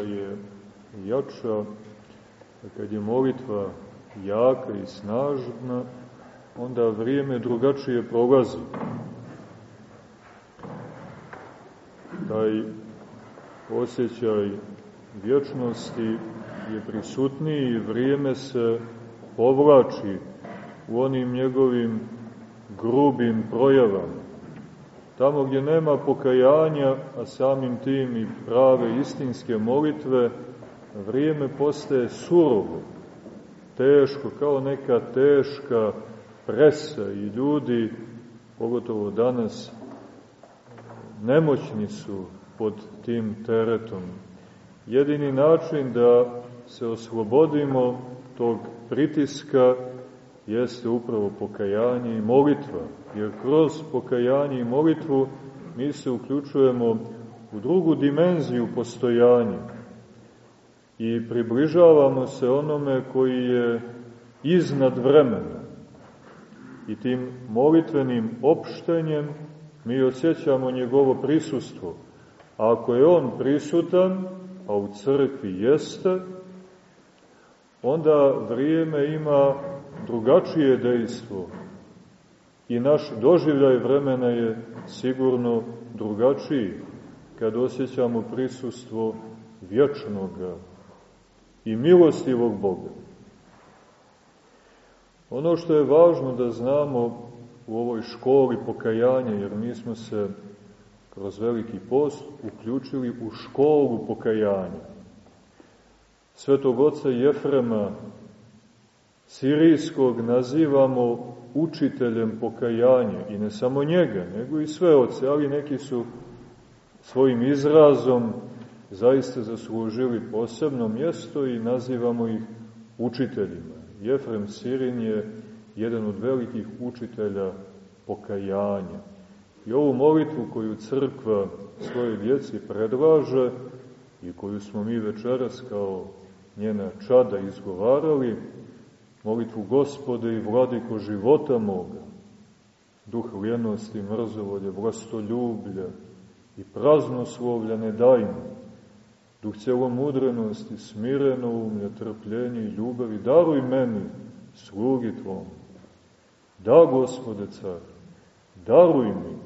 je jača, kad je molitva jaka i snažna, onda vrijeme drugačije prolazi. Taj osjećaj vječnosti je prisutniji i vrijeme se povlači u onim njegovim grubim projavama. Tamo gdje nema pokajanja, a samim tim i prave istinske molitve, vrijeme postaje surovo, teško, kao neka teška presa i ljudi, pogotovo danas, nemoćni su pod tim teretom. Jedini način da se oslobodimo tog pritiska jeste upravo pokajanje i molitva, jer kroz pokajanje i molitvu mi se uključujemo u drugu dimenziju postojanja i približavamo se onome koji je iznad vremena. I tim molitvenim opštenjem mi osjećamo njegovo prisustvo. A ako je on prisutan, a u crkvi jeste, onda vrijeme ima drugačije dejstvo i naš doživljaj vremena je sigurno drugačiji kad osjećamo prisustvo vječnoga i milostivog Boga. Ono što je važno da znamo u ovoj školi pokajanja, jer mi smo se kroz veliki post uključili u školu pokajanja. Svetog oca Jefrema Sirijskog nazivamo učiteljem pokajanja i ne samo njega, nego i sve oce, ali neki su svojim izrazom zaista zaslužili posebno mjesto i nazivamo ih učiteljima. Jefrem Sirin je jedan od velikih učitelja pokajanja. I ovu molitvu koju crkva svoje djeci predlaže i koju smo mi večeras kao njena čada izgovarali, molitvu Gospode i vladiko života moga, duh ljenosti, mrzovolje, vlastoljublja i praznoslovlja ne daj mi, duh celomudrenosti, smireno umlja, trpljenje i ljubavi, daruj meni, slugi Tvom. Da, Gospode car, daruj mi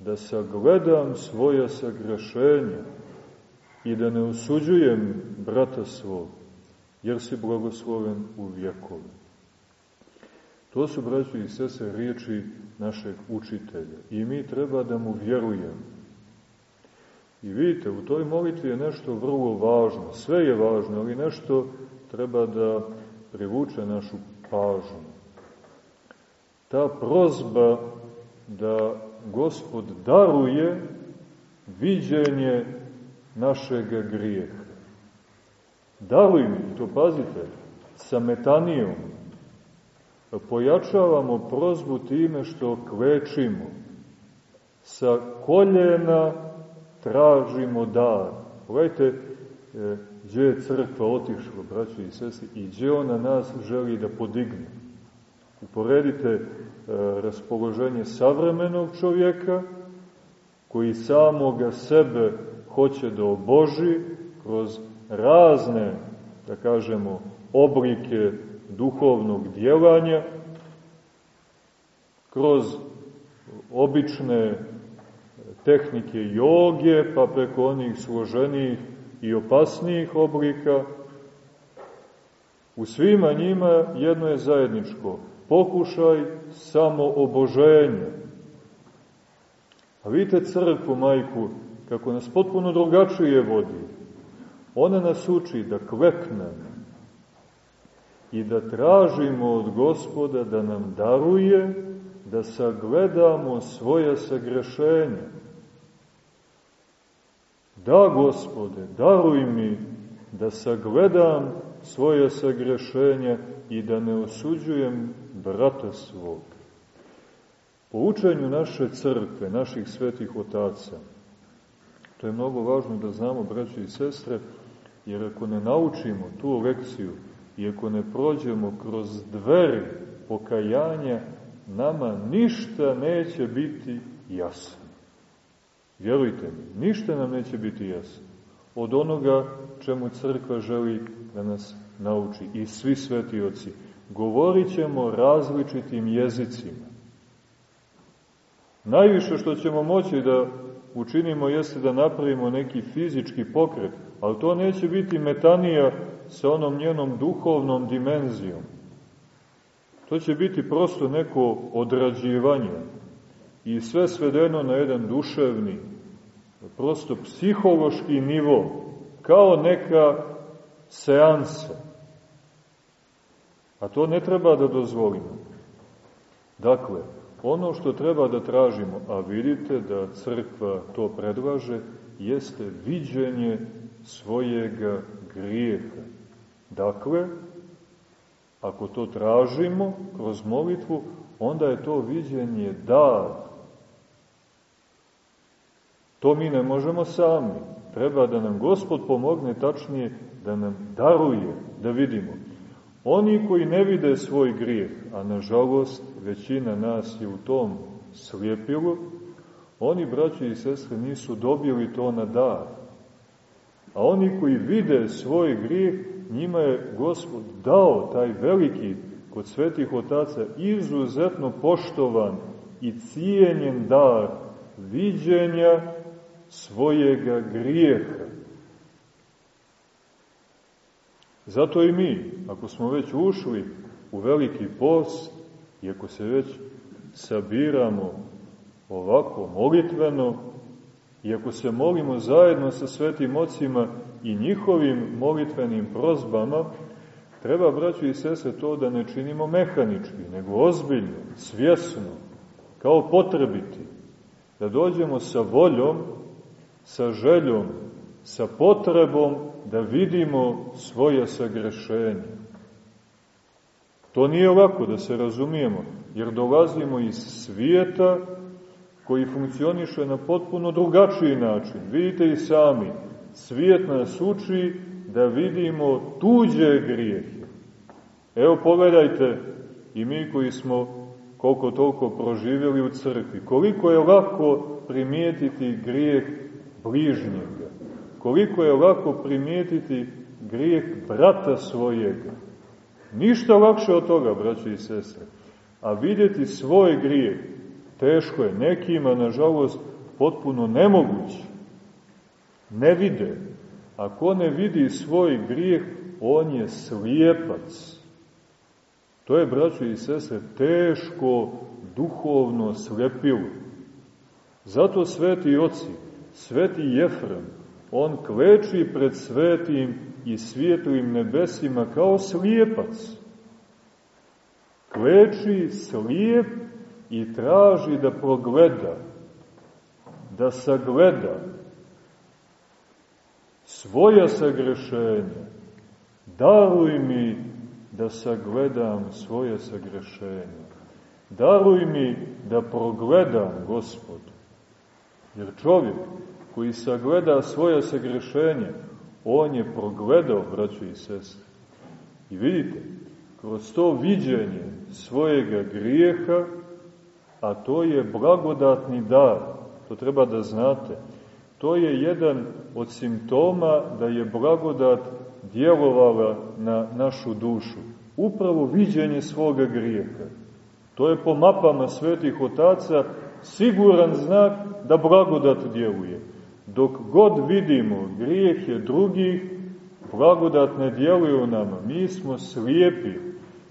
da sagledam svoja sagrešenja i da ne osuđujem brata svog, jer si blagosloven u vjekove. To su, braći i sese, riječi našeg učitelja. I mi treba da mu vjerujemo. I vidite, u toj molitvi je nešto vrlo važno. Sve je važno, ali nešto treba da privuče našu pažnju. Ta prozba da Gospod daruje viđenje našeg grijeha. Daruj mi, to pazite, sa metanijom. Pojačavamo prozbu time što klečimo. Sa koljena tražimo dar. Pogledajte, e, gdje je crkva otišla, braći i sestri, i gdje ona nas želi da podigne. Uporedite e, raspoloženje savremenog čovjeka, koji samoga sebe hoće da oboži kroz razne, da kažemo, oblike duhovnog djelanja, kroz obične tehnike joge, pa preko onih složenijih i opasnijih oblika, u svima njima jedno je zajedničko. Pokušaj samo oboženja. A vidite crkvu, majku, kako nas potpuno drugačije vodi. Ona nas uči da kleknemo i da tražimo od gospoda da nam daruje, da sagledamo svoje sagrešenje. Da, gospode, daruj mi da sagledam svoje sagrešenja i da ne osuđujem brata svog. Po učenju naše crkve, naših svetih otaca, to je mnogo važno da znamo, braći i sestre, Jer ako ne naučimo tu lekciju i ako ne prođemo kroz dveri pokajanja, nama ništa neće biti jasno. Vjerujte mi, ništa nam neće biti jasno. od onoga čemu crkva želi da nas nauči i svi sveti oci. Govorit ćemo različitim jezicima. Najviše što ćemo moći da učinimo jeste da napravimo neki fizički pokret, ali to neće biti metanija sa onom njenom duhovnom dimenzijom. To će biti prosto neko odrađivanje i sve svedeno na jedan duševni, prosto psihološki nivo, kao neka seansa. A to ne treba da dozvolimo. Dakle, ono što treba da tražimo, a vidite da crkva to predlaže, jeste viđenje svojega grijeha. Dakle, ako to tražimo kroz molitvu, onda je to viđenje dar. To mi ne možemo sami. Treba da nam Gospod pomogne, tačnije da nam daruje da vidimo. Oni koji ne vide svoj grijeh, a nažalost većina nas je u tom slijepilu, oni, braći i sestre, nisu dobili to na dar. A oni koji vide svoj grijeh, njima je Gospod dao taj veliki, kod svetih otaca, izuzetno poštovan i cijenjen dar viđenja svojega grijeha. Zato i mi, ako smo već ušli u veliki post, i ako se već sabiramo ovako molitveno, i ako se molimo zajedno sa svetim ocima i njihovim molitvenim prozbama, treba, braću i sese, to da ne činimo mehanički, nego ozbiljno, svjesno, kao potrebiti, da dođemo sa voljom, sa željom, sa potrebom da vidimo svoje sagrešenje. To nije ovako da se razumijemo, jer dolazimo iz svijeta koji funkcioniše na potpuno drugačiji način. Vidite i sami, svijet nas uči da vidimo tuđe grijehe. Evo pogledajte i mi koji smo koliko toliko proživjeli u crkvi, koliko je lako primijetiti grijeh bližnjega, koliko je lako primijetiti grijeh brata svojega. Ništa lakše od toga, braći i sestre. A vidjeti svoj grijeh, teško je, nekima, nažalost, potpuno nemoguće. Ne vide. Ako ne vidi svoj grijeh, on je slijepac. To je, braćo i sestre, teško duhovno slepilo. Zato sveti oci, sveti Jefrem, on kleči pred svetim i svijetlim nebesima kao slijepac. Kleči slijep i traži da progleda, da sagleda svoja sagrešenja. Daruj mi da sagledam svoje sagrešenja. Daruj mi da progledam, Gospod. Jer čovjek koji sagleda svoje sagrešenje, on je progledao, braćo i sestre. I vidite, kroz to viđenje svojega grijeha, a to je blagodatni dar, to treba da znate, to je jedan od simptoma da je blagodat djelovala na našu dušu. Upravo viđenje svoga grijeha. To je po mapama svetih otaca siguran znak da blagodat djeluje. Dok god vidimo grijehe drugih, blagodat ne djeluje u nama. Mi smo slijepi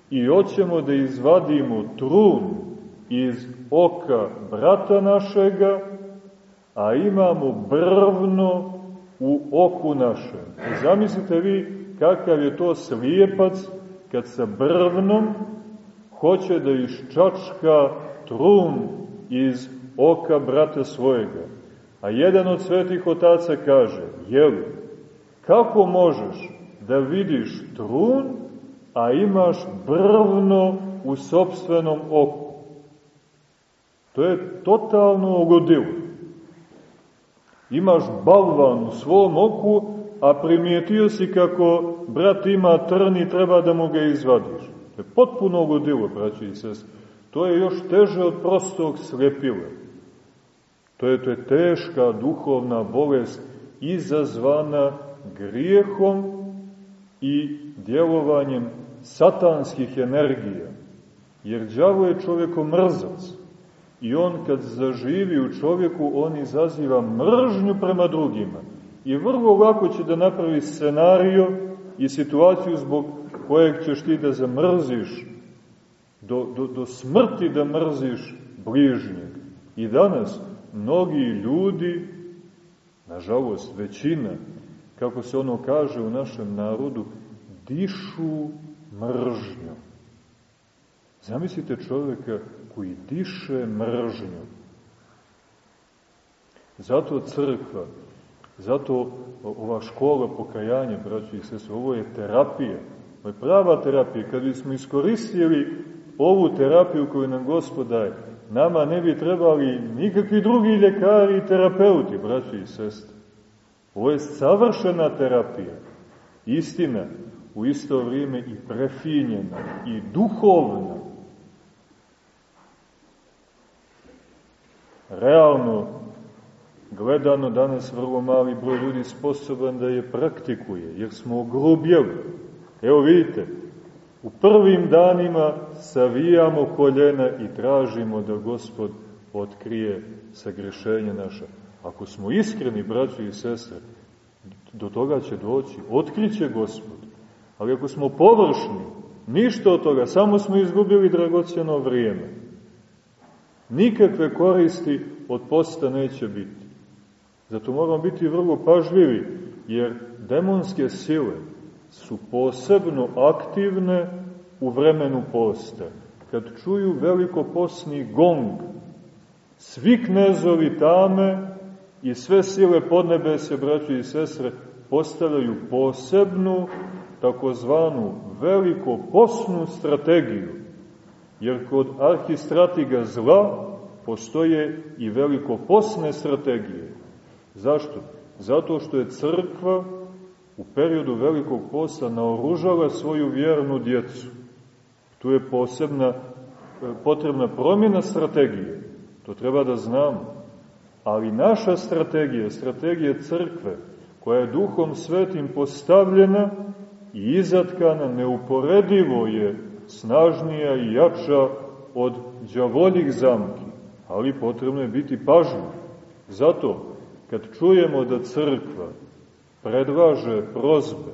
i hoćemo da izvadimo trun iz oka brata našega, a imamo brvno u oku našem. Zamislite vi kakav je to slijepac kad sa brvnom hoće da iščačka trun iz oka brata svojega. A jedan od svetih otaca kaže, jeli, kako možeš da vidiš trun, a imaš brvno u sobstvenom oku? To je totalno ugodilo. Imaš balvan u svom oku, a primijetio si kako brat ima trn i treba da mu ga izvadiš. To je potpuno ugodilo, braći i sest. To je još teže od prostog slepila. To je, to je teška duhovna bolest izazvana grijehom i djelovanjem satanskih energija. Jer đavo je čovjeko mrzac. I on kad zaživi u čovjeku, on izaziva mržnju prema drugima. I vrlo lako će da napravi scenario i situaciju zbog kojeg ćeš ti da zamrziš, do, do, do smrti da mrziš bližnjeg. I danas mnogi ljudi, nažalost većina, kako se ono kaže u našem narodu, dišu mržnju. Zamislite čovjeka koji diše mržnju. Zato crkva, zato ova škola pokajanja, braći i sese, ovo je terapija. Ovo je prava terapija. Kad bismo iskoristili ovu terapiju koju nam Gospod daje, nama ne bi trebali nikakvi drugi ljekari i terapeuti, braći i sestre. Ovo je savršena terapija. Istina, u isto vrijeme i prefinjena i duhovna. Realno, gledano danas vrlo mali broj ljudi sposoban da je praktikuje, jer smo ogrubjeli. Evo vidite, u prvim danima savijamo koljena i tražimo da Gospod otkrije sagrešenje naše. Ako smo iskreni, braći i sestre, do toga će doći, otkriće Gospod. Ali ako smo površni, ništa od toga, samo smo izgubili dragocjeno vrijeme. Nikakve koristi od posta neće biti. Zato moramo biti vrlo pažljivi, jer demonske sile su posebno aktivne u vremenu posta. Kad čuju veliko posni gong, svi knezovi tame i sve sile podnebese, braći i sestre, postavljaju posebnu takozvanu veliko posnu strategiju, jer kod arhistratiga zla postoje i veliko posne strategije. Zašto? Zato što je crkva u periodu velikog posta naoružala svoju vjernu djecu. Tu je posebna, potrebna promjena strategije. To treba da znamo. Ali naša strategija, strategija crkve, koja je duhom svetim postavljena, i izatkana neuporedivo je snažnija i jača od đavoljih zamki, ali potrebno je biti pažljiv. Zato, kad čujemo da crkva predlaže prozbe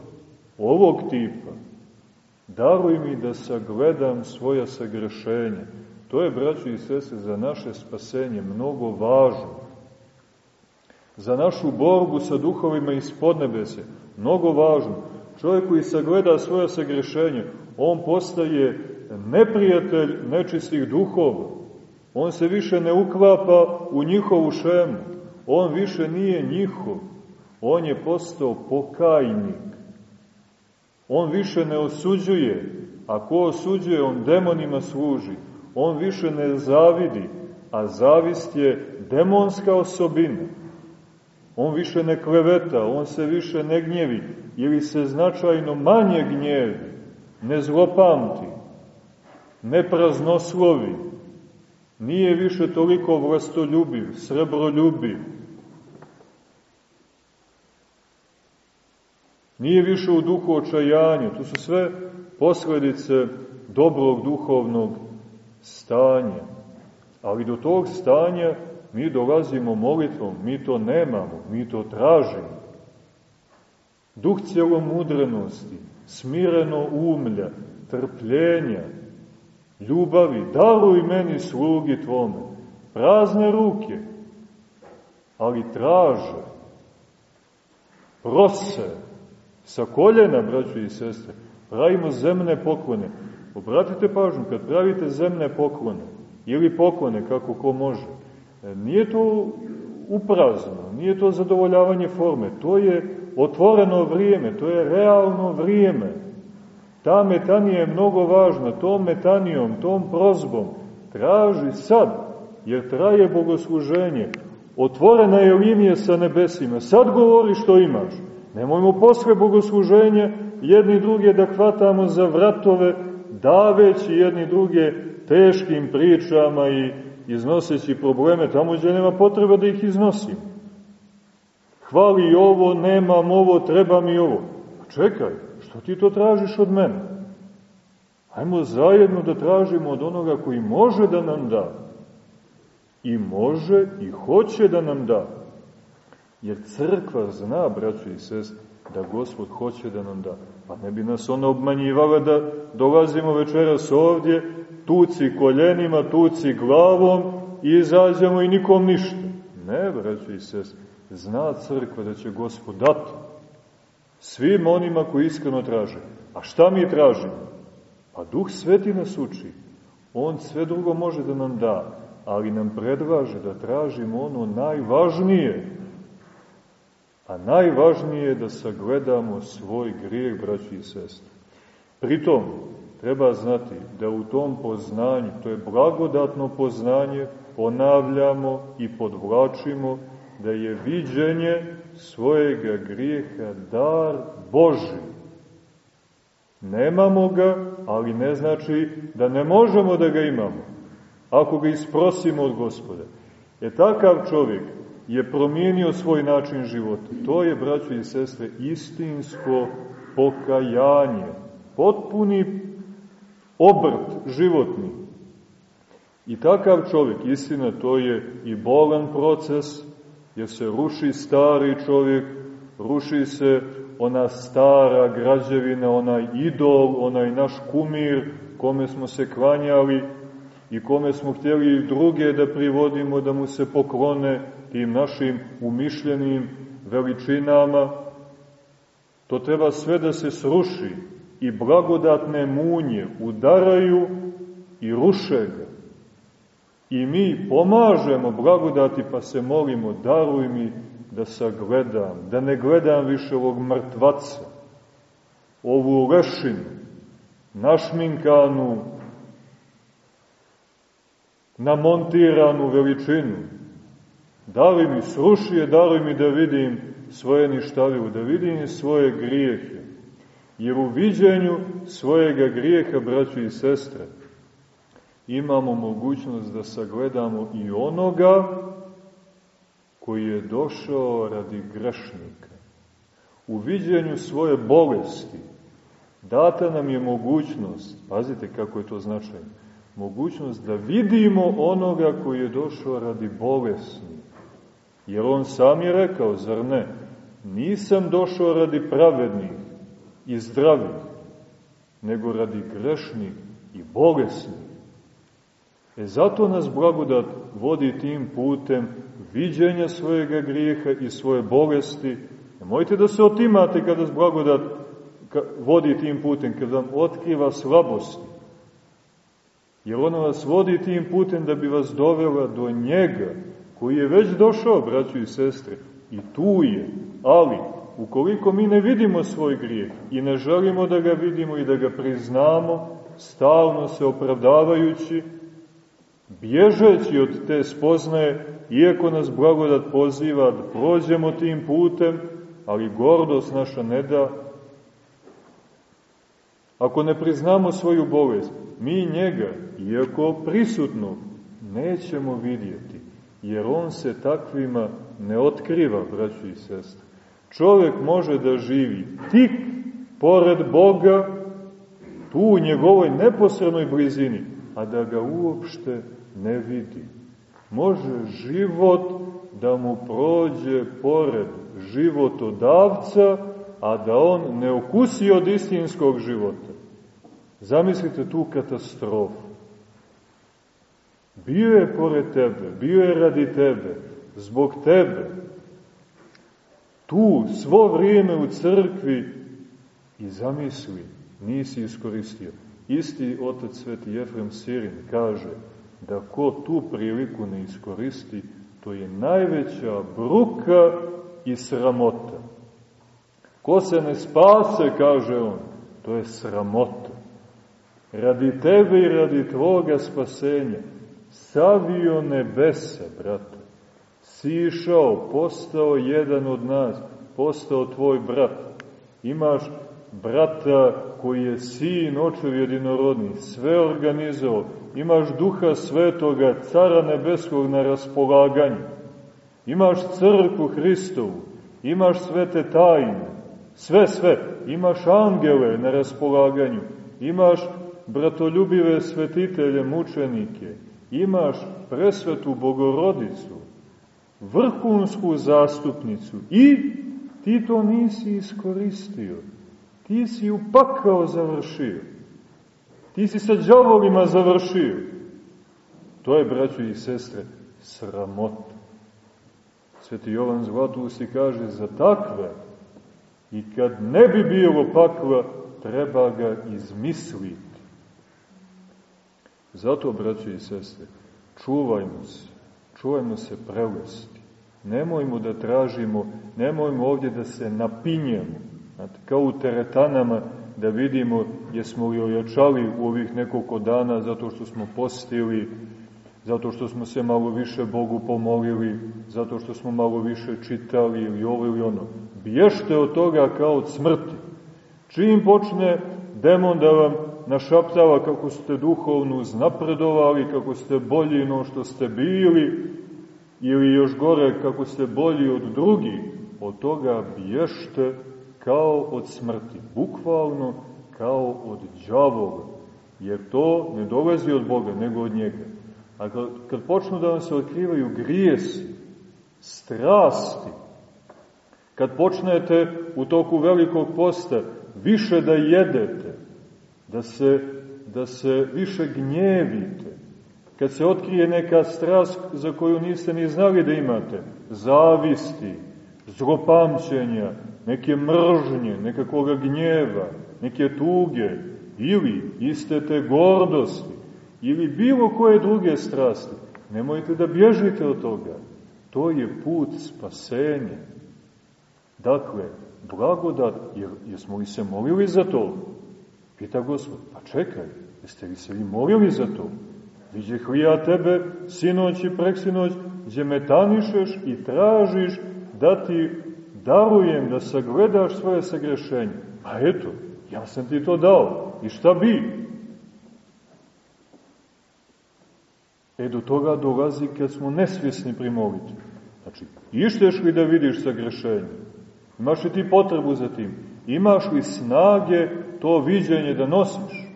ovog tipa, daruj mi da sagledam svoja sagrešenja. To je, braći i sese, za naše spasenje mnogo važno. Za našu borbu sa duhovima iz podnebese, mnogo važno Čovjek koji sagleda svoje sagrešenje, on postaje neprijatelj nečistih duhova. On se više ne uklapa u njihovu šemu. On više nije njihov. On je postao pokajnik. On više ne osuđuje. A ko osuđuje, on demonima služi. On više ne zavidi, a zavist je demonska osobina. On više ne kleveta, on se više ne gnjevi, ili se značajno manje gnjevi, ne zlopamti, ne praznoslovi, nije više toliko vlastoljubiv, srebroljubiv, nije više u duhu očajanja, to su sve posledice dobrog duhovnog stanja. Ali do tog stanja mi dolazimo molitvom, mi to nemamo, mi to tražimo. Duh cijelomudrenosti, smireno umlja, trpljenja, ljubavi, daruj meni slugi tvome, prazne ruke, ali traže, prose, sa koljena, braćo i sestre, pravimo zemne poklone. Obratite pažnju, kad pravite zemne poklone, ili poklone, kako ko može, E, nije to uprazno, nije to zadovoljavanje forme, to je otvoreno vrijeme, to je realno vrijeme. Ta metanija je mnogo važna, tom metanijom, tom prozbom, traži sad, jer traje bogosluženje, otvorena je linija sa nebesima, sad govori što imaš. Nemojmo posle bogosluženja jedni druge da hvatamo za vratove, daveći jedni druge teškim pričama i iznoseći probleme tamo gdje nema potreba da ih iznosim. Hvali ovo, nemam ovo, treba mi ovo. Čekaj, što ti to tražiš od mene? Hajmo zajedno da tražimo od onoga koji može da nam da. I može i hoće da nam da. Jer crkva zna, braćo i sest, da Gospod hoće da nam da. Pa ne bi nas ona obmanjivala da dolazimo večeras ovdje, tuci koljenima, tuci glavom i izađemo i nikom ništa. Ne, braćo i sest, zna crkva da će Gospod dati svim onima koji iskreno traže. A šta mi tražimo? Pa Duh Sveti nas uči. On sve drugo može da nam da, ali nam predlaže da tražimo ono najvažnije. A najvažnije je da sagledamo svoj grijeh, braći i sestre. Pritom, treba znati da u tom poznanju, to je blagodatno poznanje, ponavljamo i podvlačimo da je viđenje svojega grijeha dar Boži. Nemamo ga, ali ne znači da ne možemo da ga imamo, ako ga isprosimo od gospoda. E takav čovjek je promijenio svoj način života. To je, braćo i sestre, istinsko pokajanje, potpuni obrt životni. I takav čovjek, istina, to je i bolan proces, jer se ruši stari čovjek, ruši se ona stara građevina, onaj idol, onaj naš kumir kome smo se klanjali i kome smo htjeli druge da privodimo da mu se poklone tim našim umišljenim veličinama. To treba sve da se sruši i blagodatne munje udaraju i ruše ga. I mi pomažemo blagodati pa se molimo, daruj mi da sagledam, da ne gledam više ovog mrtvaca, ovu lešinu, našminkanu, namontiranu veličinu. Dali mi, sruši je, dali mi da vidim svoje ništavivu, da vidim svoje grijehe. Jer u viđenju svojega grijeha, braći i sestre, imamo mogućnost da sagledamo i onoga koji je došao radi grešnika. U viđenju svoje bolesti data nam je mogućnost, pazite kako je to značajno, mogućnost da vidimo onoga koji je došao radi bolesni. Jer on sam je rekao, zar ne, nisam došao radi pravednih i zdravih, nego radi grešnih i bolesnih. E zato nas blagodat vodi tim putem viđenja svojega grijeha i svoje bolesti. Nemojte da se otimate kada s blagodat vodi tim putem, kada vam otkriva slabosti. Jer ona vas vodi tim putem da bi vas dovela do njega, koji je već došao, braću i sestre, i tu je. Ali, ukoliko mi ne vidimo svoj grijeh i ne želimo da ga vidimo i da ga priznamo, stalno se opravdavajući, bježeći od te spoznaje, iako nas blagodat poziva da prođemo tim putem, ali gordost naša ne da. Ako ne priznamo svoju bolest, mi njega, iako prisutno, nećemo vidjeti, jer on se takvima ne otkriva, braću i sestre. Čovjek može da živi tik pored Boga, tu u njegovoj neposrednoj blizini, a da ga uopšte ne vidi. Može život da mu prođe pored životodavca, a da on ne okusi od istinskog života. Zamislite tu katastrofu. Bio je pored tebe, bio je radi tebe, zbog tebe. Tu, svo vrijeme u crkvi i zamisli, nisi iskoristio. Isti otac Sveti Jefrem Sirin kaže, da ko tu priliku ne iskoristi, to je najveća bruka i sramota. Ko se ne spase, kaže on, to je sramota. Radi tebe i radi tvoga spasenja, savio nebesa, brate, sišao, postao jedan od nas, postao tvoj brat. Imaš brata koji je sin očev jedinorodni, sve organizovao, imaš duha svetoga, cara nebeskog na raspolaganju, imaš crkvu Hristovu, imaš sve te tajne, sve, sve, imaš angele na raspolaganju, imaš bratoljubive svetitelje, mučenike, imaš presvetu bogorodicu, vrhunsku zastupnicu i ti to nisi iskoristio. Ti si upakao završio. Ti si sa džavolima završio. To je, braćo i sestre, sramota. Sveti Jovan Zlatusi kaže za takve i kad ne bi bilo pakla, treba ga izmisliti. Zato, braćo i sestre, čuvajmo se, čuvajmo se prelesti. Nemojmo da tražimo, nemojmo ovdje da se napinjemo, kao u teretanama, da vidimo jesmo li ojačali u ovih nekoliko dana zato što smo postili, zato što smo se malo više Bogu pomolili, zato što smo malo više čitali ili ovo ili ono. Bješte od toga kao od smrti. Čim počne demon da vam našaptava kako ste duhovno uznapredovali, kako ste bolji no što ste bili, ili još gore kako ste bolji od drugih, od toga bješte kao od smrti, bukvalno kao od džavoga, jer to ne dolazi od Boga, nego od njega. A kad, kad počnu da vam se otkrivaju grijesi, strasti, kad počnete u toku velikog posta više da jedete, da se, da se više gnjevite, kad se otkrije neka strast za koju niste ni znali da imate, zavisti, zlopamćenja, neke mržnje, nekakvog gnjeva, neke tuge, ili iste te gordosti, ili bilo koje druge strasti, nemojte da bježite od toga. To je put spasenja. Dakle, blagodat, jer, jesmo li se molili za to? Pita Gospod, pa čekaj, jeste li se vi molili za to? Viđeh li ja tebe sinoć i preksinoć, gdje me tanišeš i tražiš da ti darujem da sagledaš svoje sagrešenje. A eto, ja sam ti to dao. I šta bi? E do toga dolazi kad smo nesvjesni pri molitvi. Znači, išteš li da vidiš sagrešenje? Imaš li ti potrebu za tim? Imaš li snage to viđenje da nosiš?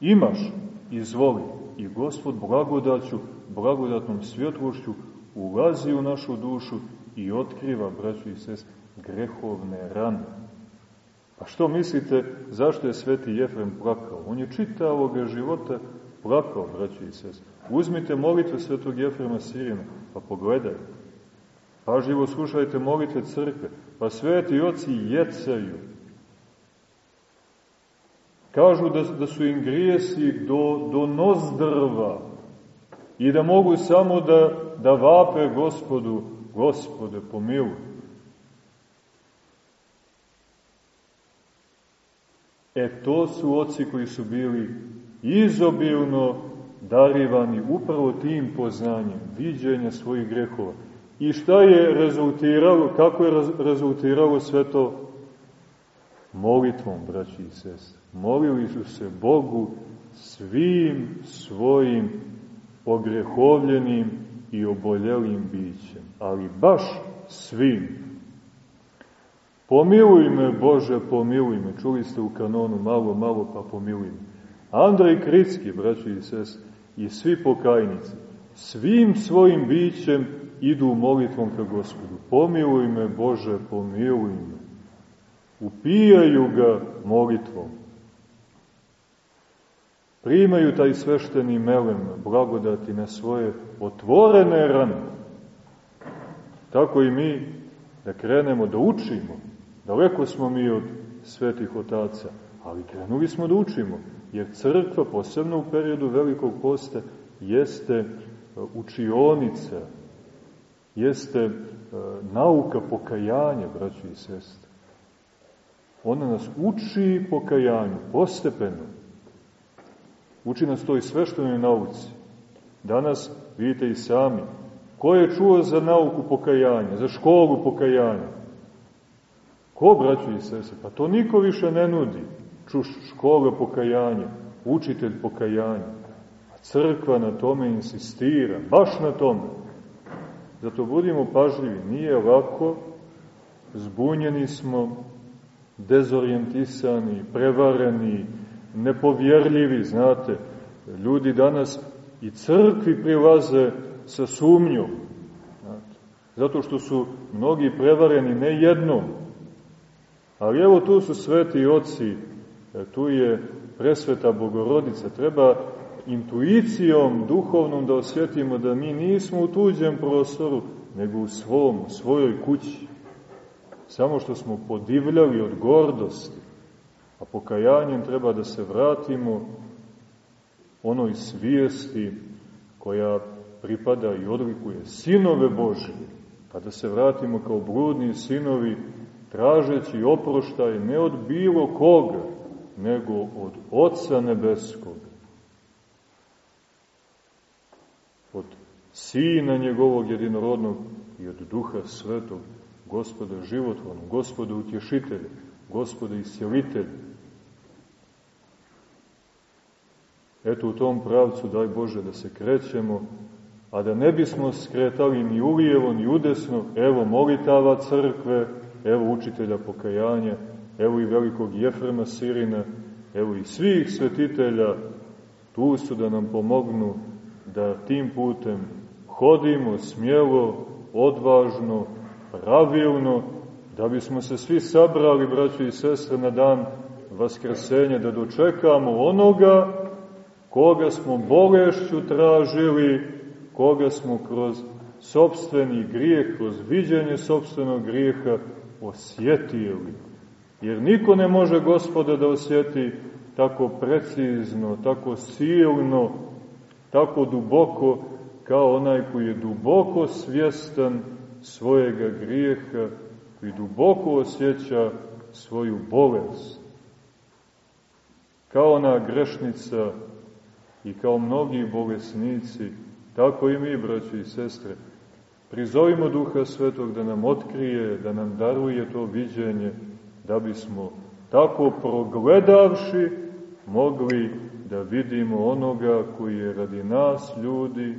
Imaš, izvoli. I Gospod blagodaću, blagodatnom svjetlošću ulazi u našu dušu i otkriva, braću i sest, grehovne rane. Pa što mislite, zašto je sveti Jefrem plakao? On je čitavoga života plakao, braću i sest. Uzmite molitve svetog Jefrema Sirina, pa pogledajte. Pažljivo slušajte molitve crkve, pa sveti oci jecaju. Kažu da, da su im grijesi do, do nozdrva i da mogu samo da, da vape gospodu, gospode pomiluj. E to su oci koji su bili izobilno darivani upravo tim poznanjem, viđenja svojih grehova. I šta je rezultiralo, kako je rezultiralo sve to? Molitvom, braći i sestre. Molili su se Bogu svim svojim ogrehovljenim i oboljelim bićem, ali baš svim. Pomiluj me, Bože, pomiluj me. Čuli ste u kanonu malo, malo, pa pomiluj me. Andrej Kritski, braći i sest, i svi pokajnici, svim svojim bićem idu molitvom ka gospodu. Pomiluj me, Bože, pomiluj me. Upijaju ga molitvom. Primaju taj svešteni melem blagodati na svoje otvorene rane. Tako i mi da krenemo da učimo. Daleko smo mi od svetih otaca, ali krenuli smo da učimo jer crkva, posebno u periodu velikog posta, jeste e, učionica, jeste e, nauka pokajanja, braći i sestre. Ona nas uči pokajanju, postepeno. Uči nas toj sveštenoj nauci. Danas, vidite i sami, ko je čuo za nauku pokajanja, za školu pokajanja? Ko, braći i sestre? Pa to niko više ne nudi čuš škola pokajanja, učitelj pokajanja. A crkva na tome insistira, baš na tome. Zato budimo pažljivi, nije lako, zbunjeni smo, dezorijentisani, prevareni, nepovjerljivi, znate, ljudi danas i crkvi prilaze sa sumnjom, znate, zato što su mnogi prevareni ne jednom, ali evo tu su sveti oci, e, tu je presveta bogorodica, treba intuicijom duhovnom da osjetimo da mi nismo u tuđem prostoru, nego u svom, u svojoj kući. Samo što smo podivljali od gordosti, a pokajanjem treba da se vratimo onoj svijesti koja pripada i odlikuje sinove Božije, pa da se vratimo kao bludni sinovi, tražeći oproštaj ne od bilo koga, nego od Otca Nebeskog, od Sina njegovog jedinorodnog i od Duha Svetog, Gospoda životvornog, Gospoda utješitelja, Gospoda iscelitelja. Eto u tom pravcu, daj Bože, da se krećemo, a da ne bismo skretali ni ulijevo, ni udesno, evo molitava crkve, evo učitelja pokajanja, evo i velikog Jefrema Sirina, evo i svih svetitelja, tu su da nam pomognu da tim putem hodimo smjelo, odvažno, pravilno, da bismo se svi sabrali, braći i sestre, na dan Vaskrsenja, da dočekamo onoga koga smo bolešću tražili, koga smo kroz sobstveni grijeh, kroz viđenje sobstvenog grijeha osjetili. Jer niko ne može gospoda da osjeti tako precizno, tako silno, tako duboko, kao onaj koji je duboko svjestan svojega grijeha, koji duboko osjeća svoju bolest. Kao ona grešnica i kao mnogi bolesnici, tako i mi, braći i sestre, prizovimo Duha Svetog da nam otkrije, da nam daruje to viđenje, da bismo tako progledavši mogli da vidimo onoga koji je radi nas ljudi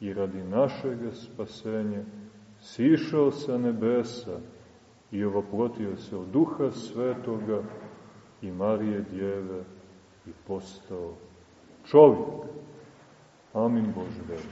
i radi našeg spasenja sišao sa nebesa i ovoplotio se od Duha Svetoga i Marije Djeve i postao čovjek. Amin Bože.